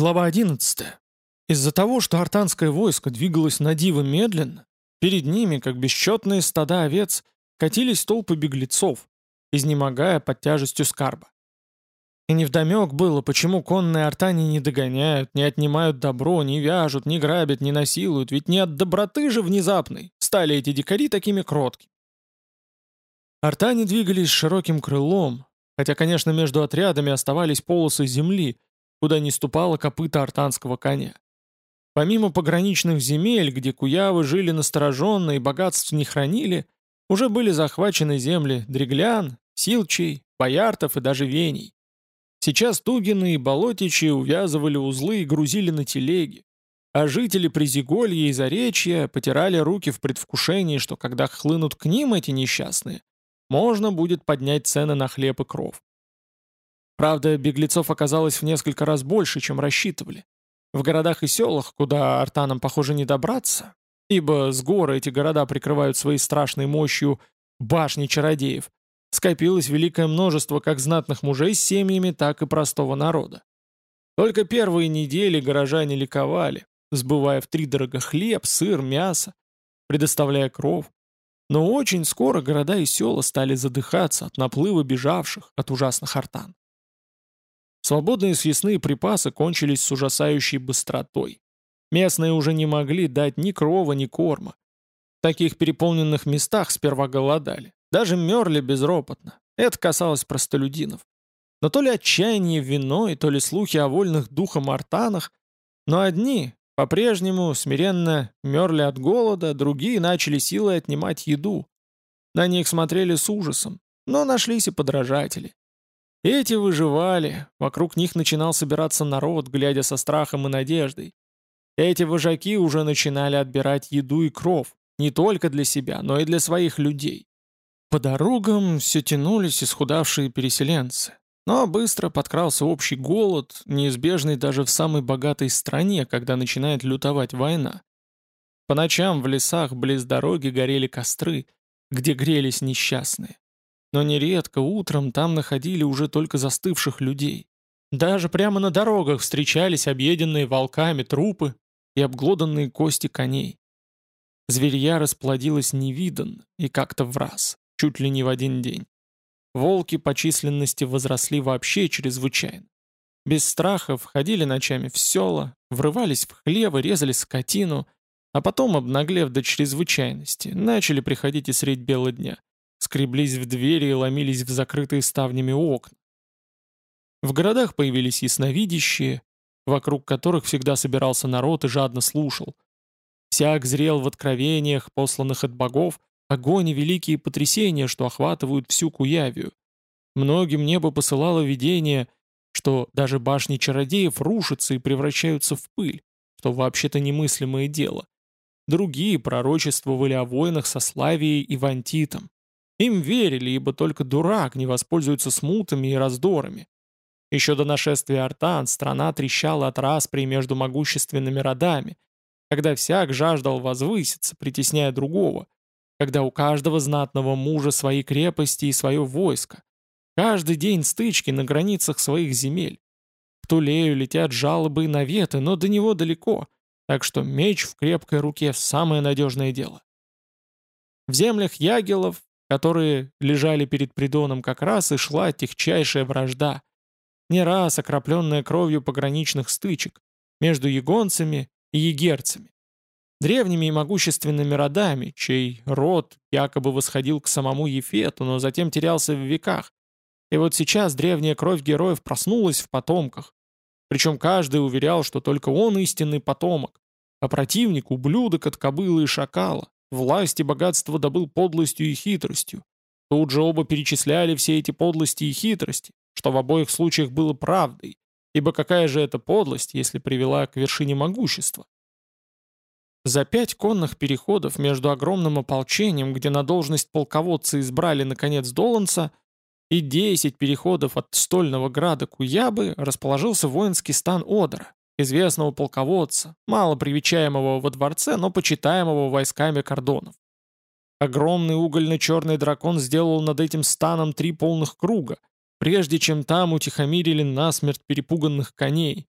Глава 11. Из-за того, что артанское войско двигалось на диво медленно, перед ними, как бесчетные стада овец, катились толпы беглецов, изнемогая под тяжестью скарба. И невдомек было, почему конные артане не догоняют, не отнимают добро, не вяжут, не грабят, не насилуют, ведь не от доброты же внезапной стали эти дикари такими кроткими. Артане двигались широким крылом, хотя, конечно, между отрядами оставались полосы земли — куда не ступала копыта артанского коня. Помимо пограничных земель, где куявы жили настороженно и богатств не хранили, уже были захвачены земли Дреглян, Силчей, Бояртов и даже Вений. Сейчас Тугины и Болотичи увязывали узлы и грузили на телеги, а жители Призиголья и Заречья потирали руки в предвкушении, что когда хлынут к ним эти несчастные, можно будет поднять цены на хлеб и кров. Правда, беглецов оказалось в несколько раз больше, чем рассчитывали. В городах и селах, куда артанам, похоже, не добраться, ибо с горы эти города прикрывают своей страшной мощью башни чародеев, скопилось великое множество как знатных мужей с семьями, так и простого народа. Только первые недели горожане ликовали, сбывая втридорого хлеб, сыр, мясо, предоставляя кров. Но очень скоро города и села стали задыхаться от наплыва бежавших от ужасных артан. Свободные съестные припасы кончились с ужасающей быстротой. Местные уже не могли дать ни крова, ни корма. В таких переполненных местах сперва голодали. Даже мерли безропотно. Это касалось простолюдинов. Но то ли отчаяние виной, то ли слухи о вольных духом артанах, но одни по-прежнему смиренно мерли от голода, другие начали силой отнимать еду. На них смотрели с ужасом, но нашлись и подражатели. Эти выживали, вокруг них начинал собираться народ, глядя со страхом и надеждой. Эти вожаки уже начинали отбирать еду и кров, не только для себя, но и для своих людей. По дорогам все тянулись исхудавшие переселенцы. Но быстро подкрался общий голод, неизбежный даже в самой богатой стране, когда начинает лютовать война. По ночам в лесах близ дороги горели костры, где грелись несчастные. Но нередко утром там находили уже только застывших людей. Даже прямо на дорогах встречались объеденные волками трупы и обглоданные кости коней. Зверья расплодилась невиданно и как-то в раз, чуть ли не в один день. Волки по численности возросли вообще чрезвычайно. Без страха входили ночами в села, врывались в хлевы, резали скотину, а потом, обнаглев до чрезвычайности, начали приходить и средь бела дня скреблись в двери и ломились в закрытые ставнями окна. В городах появились ясновидящие, вокруг которых всегда собирался народ и жадно слушал. Всяк зрел в откровениях, посланных от богов, огонь и великие потрясения, что охватывают всю Куявию. Многим небо посылало видение, что даже башни чародеев рушатся и превращаются в пыль, что вообще-то немыслимое дело. Другие пророчествовали о войнах со Славией и Вантитом. Им верили, ибо только дурак не воспользуется смутами и раздорами. Еще до нашествия Артан страна трещала от распри между могущественными родами, когда всяк жаждал возвыситься, притесняя другого, когда у каждого знатного мужа свои крепости и свое войско, каждый день стычки на границах своих земель. К Тулею летят жалобы и наветы, но до него далеко, так что меч в крепкой руке – самое надежное дело. В землях ягелов которые лежали перед придоном как раз и шла техчайшая вражда, не раз окропленная кровью пограничных стычек между егонцами и егерцами, древними и могущественными родами, чей род якобы восходил к самому Ефету, но затем терялся в веках. И вот сейчас древняя кровь героев проснулась в потомках. Причем каждый уверял, что только он истинный потомок, а противник — ублюдок от кобылы и шакала. Власть и богатство добыл подлостью и хитростью. Тут же оба перечисляли все эти подлости и хитрости, что в обоих случаях было правдой, ибо какая же это подлость, если привела к вершине могущества? За пять конных переходов между огромным ополчением, где на должность полководца избрали, наконец, Доланца, и десять переходов от стольного града Куябы расположился воинский стан Одера, известного полководца, мало привечаемого во дворце, но почитаемого войсками кордонов. Огромный угольно-черный дракон сделал над этим станом три полных круга, прежде чем там утихомирили насмерть перепуганных коней.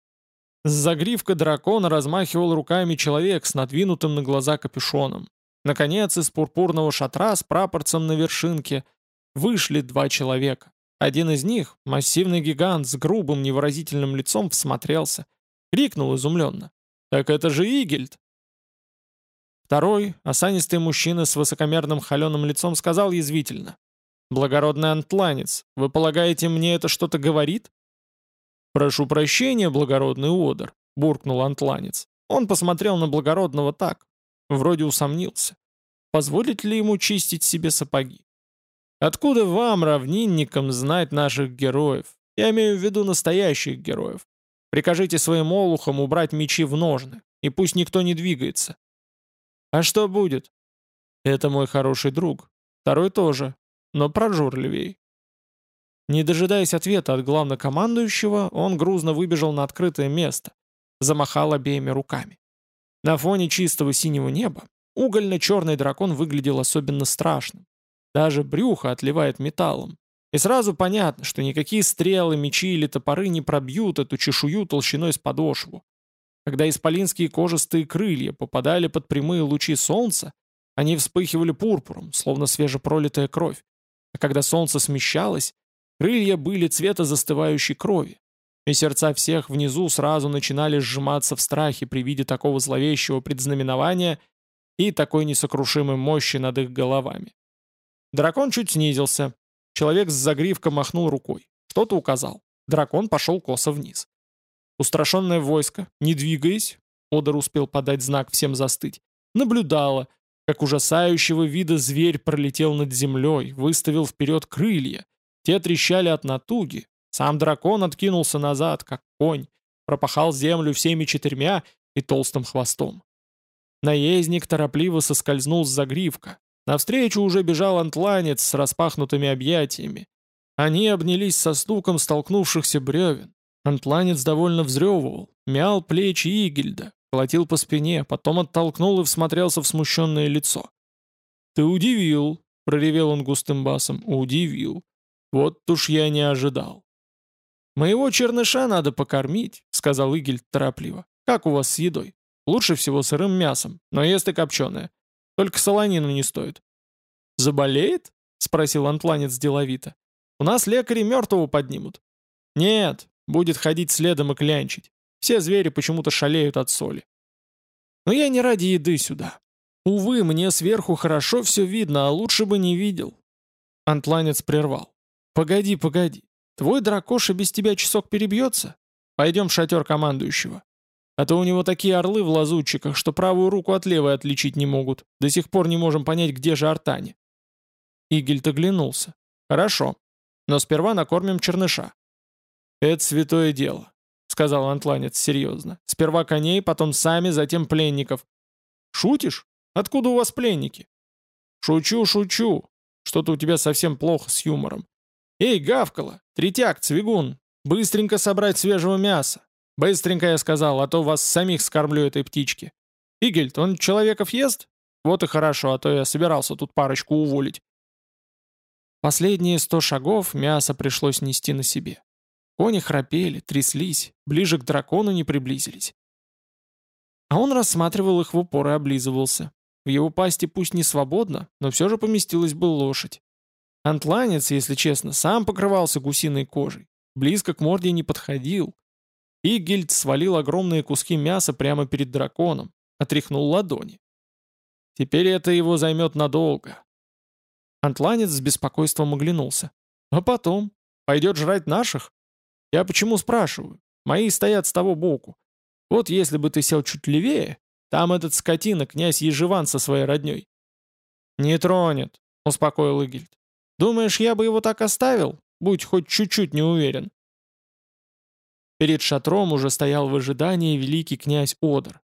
С загривка дракона размахивал руками человек с надвинутым на глаза капюшоном. Наконец, из пурпурного шатра с прапорцем на вершинке вышли два человека. Один из них, массивный гигант с грубым невыразительным лицом, всмотрелся. Крикнул изумленно. «Так это же Игельд!» Второй, осанистый мужчина с высокомерным холеным лицом, сказал язвительно. «Благородный антланец, вы полагаете, мне это что-то говорит?» «Прошу прощения, благородный Одер», — буркнул антланец. Он посмотрел на благородного так, вроде усомнился. Позволит ли ему чистить себе сапоги? Откуда вам, равнинникам, знать наших героев? Я имею в виду настоящих героев. Прикажите своим олухам убрать мечи в ножны, и пусть никто не двигается. А что будет? Это мой хороший друг. Второй тоже, но прожорливей. Не дожидаясь ответа от главнокомандующего, он грузно выбежал на открытое место, замахал обеими руками. На фоне чистого синего неба угольно-черный дракон выглядел особенно страшным. Даже брюхо отливает металлом. И сразу понятно, что никакие стрелы, мечи или топоры не пробьют эту чешую толщиной с подошву. Когда исполинские кожистые крылья попадали под прямые лучи солнца, они вспыхивали пурпуром, словно свежепролитая кровь. А когда солнце смещалось, крылья были цвета застывающей крови. И сердца всех внизу сразу начинали сжиматься в страхе при виде такого зловещего предзнаменования и такой несокрушимой мощи над их головами. Дракон чуть снизился. Человек с загривком махнул рукой. Что-то указал. Дракон пошел косо вниз. Устрашенное войско, не двигаясь, Одер успел подать знак всем застыть, наблюдало, как ужасающего вида зверь пролетел над землей, выставил вперед крылья. Те трещали от натуги. Сам дракон откинулся назад, как конь, пропахал землю всеми четырьмя и толстым хвостом. Наездник торопливо соскользнул с загривка, Навстречу уже бежал антланец с распахнутыми объятиями. Они обнялись со стуком столкнувшихся бревен. Антланец довольно взрёвывал, мял плечи Игельда, колотил по спине, потом оттолкнул и всмотрелся в смущенное лицо. «Ты удивил», — проревел он густым басом, — «удивил. Вот уж я не ожидал». «Моего черныша надо покормить», — сказал Игельд торопливо. «Как у вас с едой? Лучше всего сырым мясом, но ест и копченое. Только солонину не стоит». «Заболеет?» — спросил антланец деловито. «У нас лекари мертвого поднимут». «Нет, будет ходить следом и клянчить. Все звери почему-то шалеют от соли». «Но я не ради еды сюда. Увы, мне сверху хорошо все видно, а лучше бы не видел». Антланец прервал. «Погоди, погоди. Твой дракоша без тебя часок перебьется? Пойдем в шатер командующего. А то у него такие орлы в лазутчиках, что правую руку от левой отличить не могут. До сих пор не можем понять, где же Артани. Игельт оглянулся. Хорошо. Но сперва накормим черныша. Это святое дело, сказал антланец серьезно. Сперва коней, потом сами, затем пленников. Шутишь? Откуда у вас пленники? Шучу, шучу. Что-то у тебя совсем плохо с юмором. Эй, гавкала, третяк, цвигун, быстренько собрать свежего мяса. «Быстренько я сказал, а то вас самих скормлю этой птички. Игельд, он человеков ест? Вот и хорошо, а то я собирался тут парочку уволить». Последние сто шагов мясо пришлось нести на себе. Кони храпели, тряслись, ближе к дракону не приблизились. А он рассматривал их в упор и облизывался. В его пасти пусть не свободно, но все же поместилась бы лошадь. Антланец, если честно, сам покрывался гусиной кожей. Близко к морде не подходил, Игельд свалил огромные куски мяса прямо перед драконом, отряхнул ладони. Теперь это его займет надолго. Антланец с беспокойством оглянулся. А потом? Пойдет жрать наших? Я почему спрашиваю? Мои стоят с того боку. Вот если бы ты сел чуть левее, там этот скотина, князь Ежеван со своей родней. «Не тронет», — успокоил Игельд. «Думаешь, я бы его так оставил? Будь хоть чуть-чуть не уверен». Перед шатром уже стоял в ожидании великий князь Одер.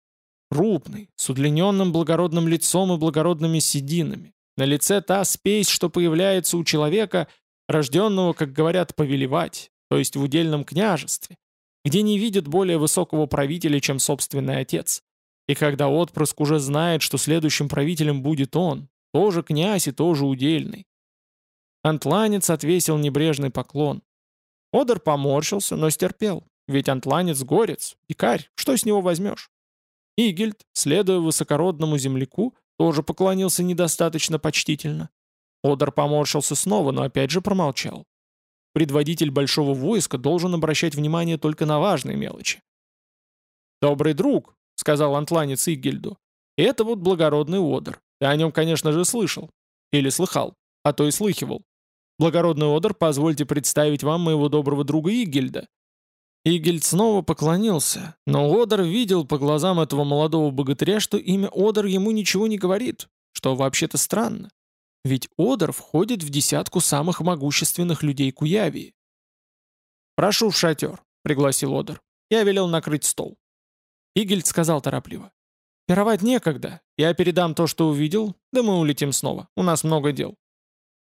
Крупный, с удлиненным благородным лицом и благородными сединами. На лице та спесь, что появляется у человека, рожденного, как говорят, повелевать, то есть в удельном княжестве, где не видят более высокого правителя, чем собственный отец. И когда отпрыск уже знает, что следующим правителем будет он, тоже князь и тоже удельный. Антланец отвесил небрежный поклон. Одер поморщился, но стерпел. Ведь антланец горец, дикарь, что с него возьмешь? Игельд, следуя высокородному земляку, тоже поклонился недостаточно почтительно. Одер поморщился снова, но опять же промолчал. Предводитель большого войска должен обращать внимание только на важные мелочи. «Добрый друг», — сказал антланец Игельду, — «это вот благородный Одер. Ты о нем, конечно же, слышал. Или слыхал, а то и слыхивал. Благородный Одер, позвольте представить вам моего доброго друга Игельда». Игельд снова поклонился, но Одер видел по глазам этого молодого богатыря, что имя Одер ему ничего не говорит, что вообще-то странно. Ведь Одер входит в десятку самых могущественных людей Куявии. «Прошу в шатер», — пригласил Одер. Я велел накрыть стол. Игельд сказал торопливо. «Пировать некогда. Я передам то, что увидел, да мы улетим снова. У нас много дел».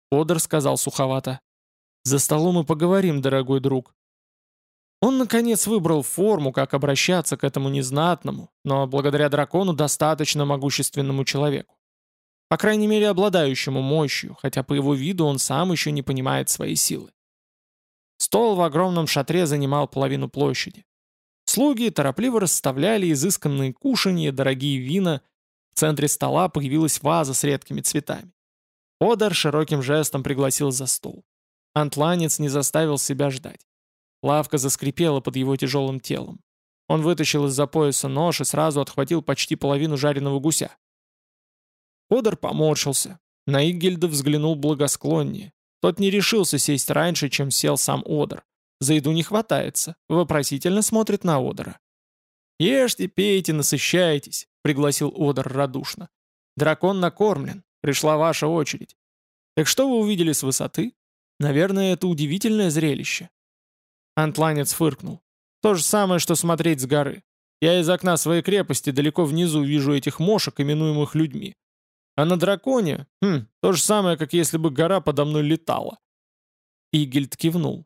Одер сказал суховато. «За столом мы поговорим, дорогой друг». Он, наконец, выбрал форму, как обращаться к этому незнатному, но благодаря дракону достаточно могущественному человеку. По крайней мере, обладающему мощью, хотя по его виду он сам еще не понимает своей силы. Стол в огромном шатре занимал половину площади. Слуги торопливо расставляли изысканные кушанья, дорогие вина. В центре стола появилась ваза с редкими цветами. Одар широким жестом пригласил за стол. Антланец не заставил себя ждать. Лавка заскрипела под его тяжелым телом. Он вытащил из-за пояса нож и сразу отхватил почти половину жареного гуся. Одер поморщился. На Игельда взглянул благосклоннее. Тот не решился сесть раньше, чем сел сам Одер. За еду не хватается. Вопросительно смотрит на Одера. «Ешьте, пейте, насыщайтесь», — пригласил Одер радушно. «Дракон накормлен. Пришла ваша очередь. Так что вы увидели с высоты? Наверное, это удивительное зрелище». Антланец фыркнул. «То же самое, что смотреть с горы. Я из окна своей крепости далеко внизу вижу этих мошек, именуемых людьми. А на драконе, хм, то же самое, как если бы гора подо мной летала. Игельд кивнул.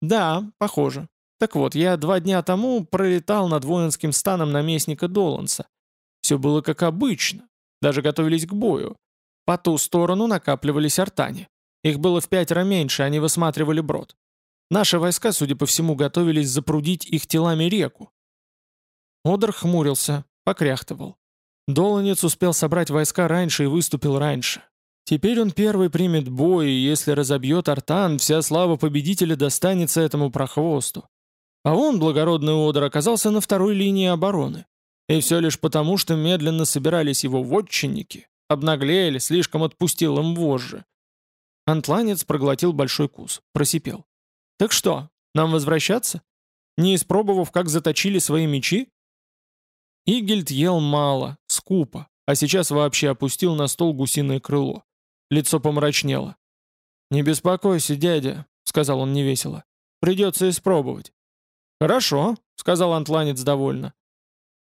Да, похоже. Так вот, я два дня тому пролетал над воинским станом наместника Доланса. Все было как обычно. Даже готовились к бою. По ту сторону накапливались артани. Их было в пятеро меньше, они высматривали брод. Наши войска, судя по всему, готовились запрудить их телами реку. Одер хмурился, покряхтывал. Доланец успел собрать войска раньше и выступил раньше. Теперь он первый примет бой, и если разобьет Артан, вся слава победителя достанется этому прохвосту. А он, благородный Одер, оказался на второй линии обороны. И все лишь потому, что медленно собирались его вотчинники, обнаглели, слишком отпустил им вожжи. Антланец проглотил большой кус, просипел. «Так что, нам возвращаться? Не испробовав, как заточили свои мечи?» Игельд ел мало, скупо, а сейчас вообще опустил на стол гусиное крыло. Лицо помрачнело. «Не беспокойся, дядя», — сказал он невесело. «Придется испробовать». «Хорошо», — сказал антланец довольно.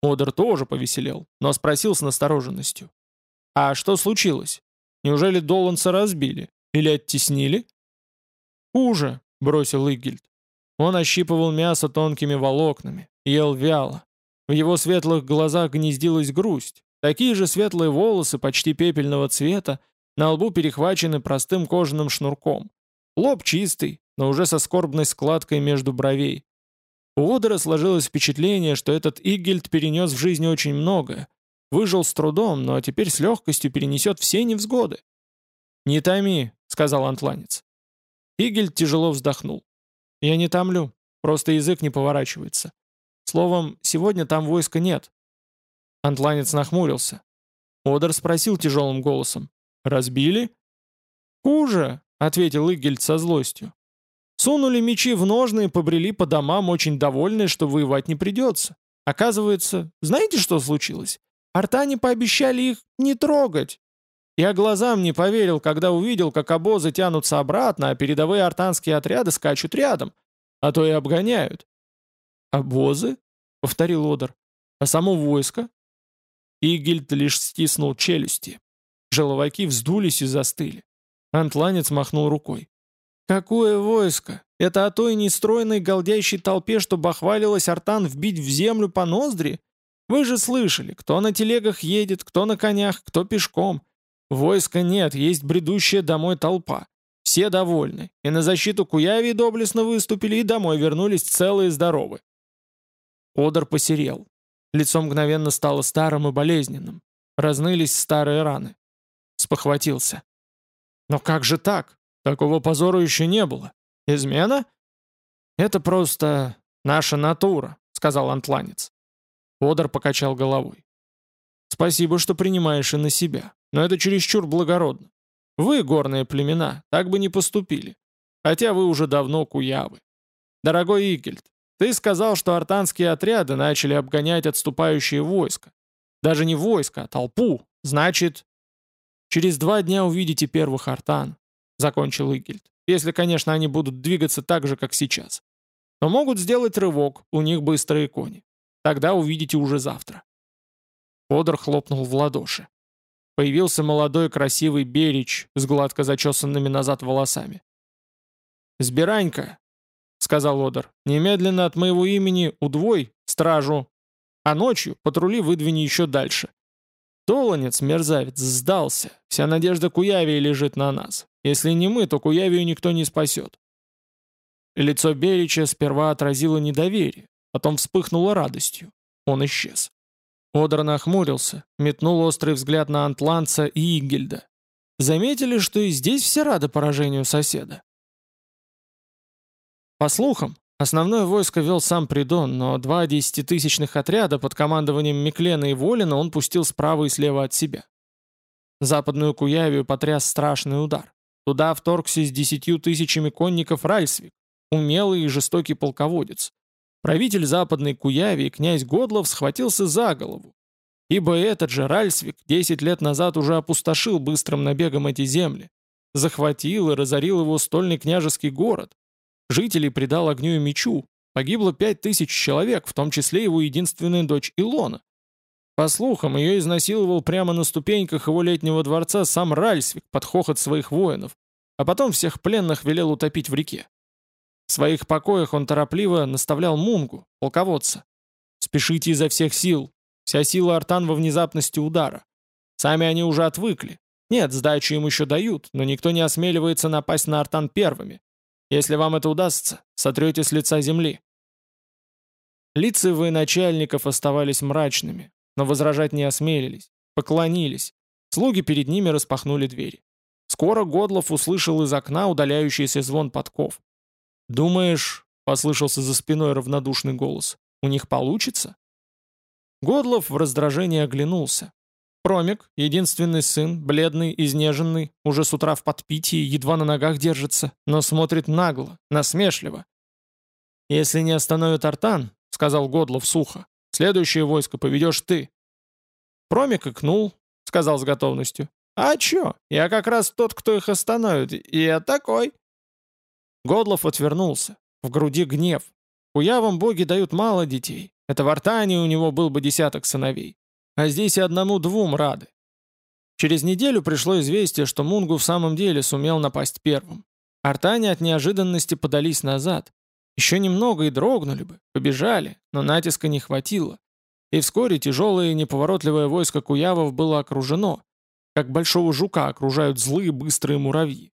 Одер тоже повеселел, но спросил с настороженностью. «А что случилось? Неужели Доланса разбили? Или оттеснили?» «Хуже», — бросил Игельд. Он ощипывал мясо тонкими волокнами, ел вяло. В его светлых глазах гнездилась грусть. Такие же светлые волосы, почти пепельного цвета, на лбу перехвачены простым кожаным шнурком. Лоб чистый, но уже со скорбной складкой между бровей. У Одера сложилось впечатление, что этот Игельд перенес в жизни очень многое. Выжил с трудом, но теперь с легкостью перенесет все невзгоды. «Не томи», — сказал антланец. Игельд тяжело вздохнул. «Я не томлю, просто язык не поворачивается. Словом, сегодня там войска нет». Антланец нахмурился. Одер спросил тяжелым голосом. «Разбили?» «Хуже», — ответил Игельд со злостью. Сунули мечи в ножны и побрели по домам, очень довольные, что воевать не придется. Оказывается, знаете, что случилось? Артане пообещали их не трогать. Я глазам не поверил, когда увидел, как обозы тянутся обратно, а передовые артанские отряды скачут рядом, а то и обгоняют. «Обозы?» — повторил Одер. «А само войско?» Игельд лишь стиснул челюсти. Желоваки вздулись и застыли. Антланец махнул рукой. «Какое войско? Это о той нестройной голдящей толпе, что бахвалилась Артан вбить в землю по ноздри? Вы же слышали, кто на телегах едет, кто на конях, кто пешком. Войска нет, есть бредущая домой толпа. Все довольны, и на защиту Куяви доблестно выступили, и домой вернулись целые и здоровы. Одер посерел. Лицо мгновенно стало старым и болезненным. Разнылись старые раны. Спохватился. «Но как же так? Такого позора еще не было. Измена?» «Это просто наша натура», — сказал антланец. Одер покачал головой. «Спасибо, что принимаешь и на себя, но это чересчур благородно. Вы, горные племена, так бы не поступили, хотя вы уже давно куявы. Дорогой Игельд, ты сказал, что артанские отряды начали обгонять отступающие войска. Даже не войска, а толпу. Значит, через два дня увидите первых артан, закончил Игельд. Если, конечно, они будут двигаться так же, как сейчас. Но могут сделать рывок, у них быстрые кони. Тогда увидите уже завтра. Одер хлопнул в ладоши. Появился молодой красивый берич с гладко зачесанными назад волосами. «Сбиранька», — сказал Одер, — «немедленно от моего имени удвой стражу, а ночью патрули выдвини еще дальше. Толонец, мерзавец, сдался. Вся надежда Куявии лежит на нас. Если не мы, то Куявию никто не спасет. Лицо Берича сперва отразило недоверие, потом вспыхнуло радостью. Он исчез. Одер нахмурился, метнул острый взгляд на Антланца и Игельда. Заметили, что и здесь все рады поражению соседа. По слухам, основное войско вел сам Придон, но два десятитысячных отряда под командованием Миклена и Волина он пустил справа и слева от себя. Западную Куявию потряс страшный удар. Туда вторгся с десятью тысячами конников Ральсвик, умелый и жестокий полководец. Правитель западной Куявии, князь Годлов, схватился за голову. Ибо этот же Ральсвик 10 лет назад уже опустошил быстрым набегом эти земли, захватил и разорил его стольный княжеский город, Жителей предал огню и мечу. Погибло пять тысяч человек, в том числе его единственная дочь Илона. По слухам, ее изнасиловал прямо на ступеньках его летнего дворца сам Ральсвик под хохот своих воинов, а потом всех пленных велел утопить в реке. В своих покоях он торопливо наставлял Мунгу, полководца. «Спешите изо всех сил. Вся сила артан во внезапности удара. Сами они уже отвыкли. Нет, сдачу им еще дают, но никто не осмеливается напасть на артан первыми. Если вам это удастся, сотрете с лица земли». Лица военачальников оставались мрачными, но возражать не осмелились, поклонились. Слуги перед ними распахнули двери. Скоро Годлов услышал из окна удаляющийся звон подков. «Думаешь, — послышался за спиной равнодушный голос, — у них получится?» Годлов в раздражении оглянулся. Промик, единственный сын, бледный, изнеженный, уже с утра в подпитии, едва на ногах держится, но смотрит нагло, насмешливо. «Если не остановит Артан», — сказал Годлов сухо, — «следующее войско поведешь ты». Промик икнул, — сказал с готовностью. «А чё? Я как раз тот, кто их остановит, и я такой». Годлов отвернулся. В груди гнев. Уявам боги дают мало детей. Это в Артане у него был бы десяток сыновей. А здесь и одному-двум рады. Через неделю пришло известие, что Мунгу в самом деле сумел напасть первым. Артане от неожиданности подались назад. Еще немного и дрогнули бы, побежали, но натиска не хватило. И вскоре тяжелое и неповоротливое войско Куявов было окружено, как большого жука окружают злые быстрые муравьи.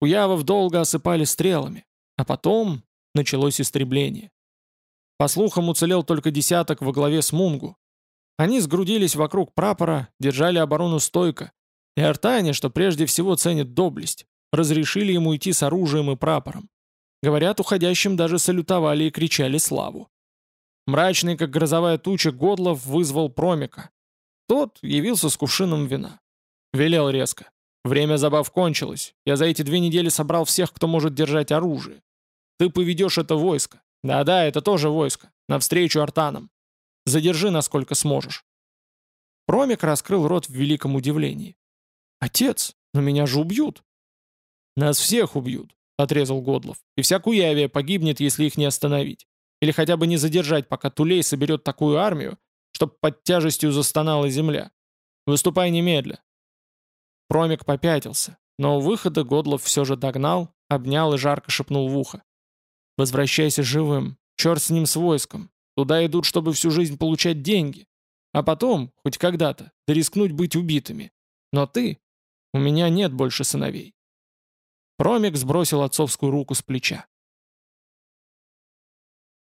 Куявов долго осыпали стрелами, а потом началось истребление. По слухам, уцелел только десяток во главе с Мунгу, они сгрудились вокруг прапора, держали оборону стойко. И артане, что прежде всего ценит доблесть, разрешили ему идти с оружием и прапором. Говорят, уходящим даже салютовали и кричали славу. Мрачный, как грозовая туча, Годлов вызвал Промика. Тот явился с кувшином вина. Велел резко. Время забав кончилось. Я за эти две недели собрал всех, кто может держать оружие. Ты поведешь это войско. Да-да, это тоже войско. Навстречу артанам. Задержи, насколько сможешь». Промик раскрыл рот в великом удивлении. «Отец, но меня же убьют!» «Нас всех убьют», — отрезал Годлов. «И вся Куявия погибнет, если их не остановить. Или хотя бы не задержать, пока Тулей соберет такую армию, чтоб под тяжестью застонала земля. Выступай немедля». Промик попятился, но у выхода Годлов все же догнал, обнял и жарко шепнул в ухо. «Возвращайся живым. Черт с ним с войском. Туда идут, чтобы всю жизнь получать деньги. А потом, хоть когда-то, да рискнуть быть убитыми. Но ты... У меня нет больше сыновей. Промик сбросил отцовскую руку с плеча.